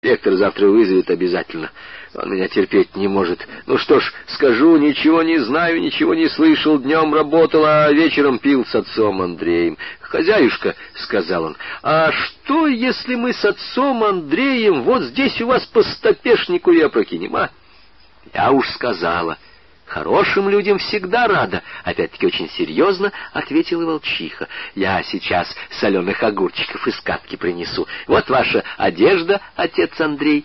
Ректор завтра вызовет обязательно. Он меня терпеть не может. Ну что ж, скажу, ничего не знаю, ничего не слышал. Днем работал, а вечером пил с отцом Андреем. «Хозяюшка», — сказал он, — «а что, если мы с отцом Андреем вот здесь у вас по стопешнику и опрокинем, а?» «Я уж сказала». Хорошим людям всегда рада, опять-таки очень серьезно ответила волчиха. Я сейчас соленых огурчиков из катки принесу. Вот ваша одежда, отец Андрей.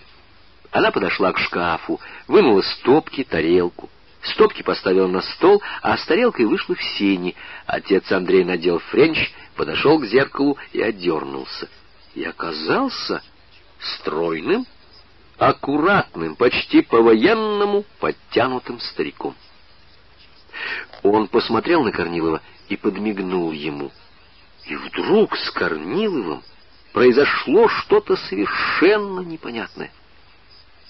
Она подошла к шкафу, вынула стопки, тарелку. Стопки поставила на стол, а с тарелкой вышла в сени. Отец Андрей надел френч, подошел к зеркалу и одернулся. И оказался стройным, аккуратным, почти по-военному подтянутым стариком. Он посмотрел на Корнилова и подмигнул ему. И вдруг с Корниловым произошло что-то совершенно непонятное.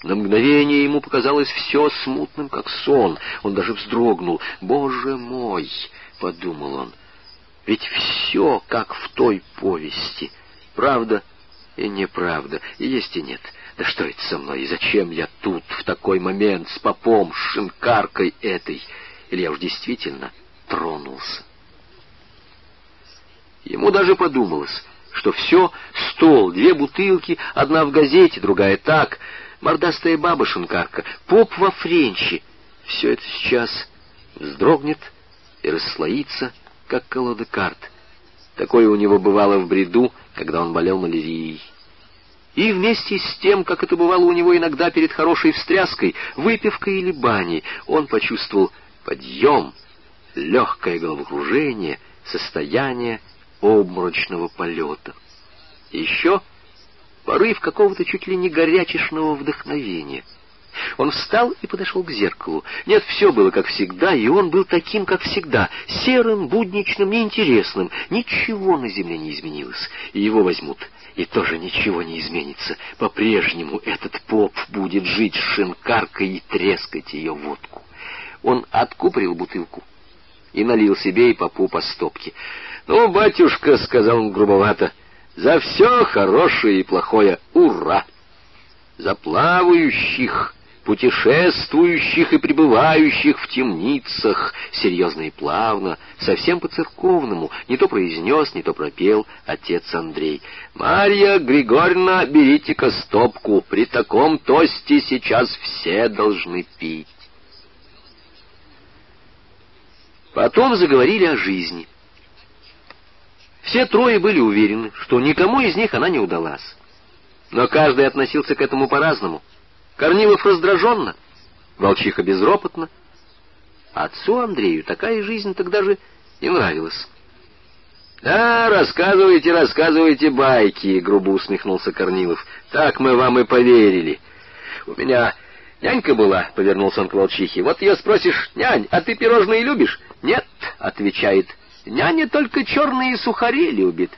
На мгновение ему показалось все смутным, как сон. Он даже вздрогнул. «Боже мой!» — подумал он. «Ведь все, как в той повести. Правда и неправда, и есть и нет. Да что это со мной, и зачем я тут в такой момент с попом, с шинкаркой этой? Или я уж действительно тронулся?» Ему даже подумалось, что все, стол, две бутылки, одна в газете, другая так, мордастая баба шинкарка, поп во френче, все это сейчас вздрогнет и расслоится, как колода карт. Такое у него бывало в бреду, когда он болел малярией. И вместе с тем, как это бывало у него иногда перед хорошей встряской, выпивкой или баней, он почувствовал подъем, легкое головокружение, состояние обморочного полета. еще порыв какого-то чуть ли не горячешного вдохновения — он встал и подошел к зеркалу. Нет, все было как всегда, и он был таким, как всегда, серым, будничным, неинтересным. Ничего на земле не изменилось, и его возьмут, и тоже ничего не изменится. По-прежнему этот поп будет жить с шинкаркой и трескать ее водку. Он откупорил бутылку и налил себе и попу по стопке. «Ну, батюшка», — сказал он грубовато, — «за все хорошее и плохое, ура!» «За плавающих!» Путешествующих и пребывающих в темницах, серьезно и плавно, совсем по-церковному, не то произнес, не то пропел отец Андрей. «Марья Григорьевна, берите-ка стопку, при таком тосте сейчас все должны пить». Потом заговорили о жизни. Все трое были уверены, что никому из них она не удалась. Но каждый относился к этому по-разному — Корнилов раздраженно, Волчиха безропотно. Отцу Андрею такая жизнь тогда же не нравилась. «Да, рассказывайте, рассказывайте байки», — грубо усмехнулся Корнилов. «Так мы вам и поверили. У меня нянька была», — повернулся он к волчихе. «Вот ее спросишь, нянь, а ты пирожные любишь?» «Нет», — отвечает, — «няня только черные сухари любит».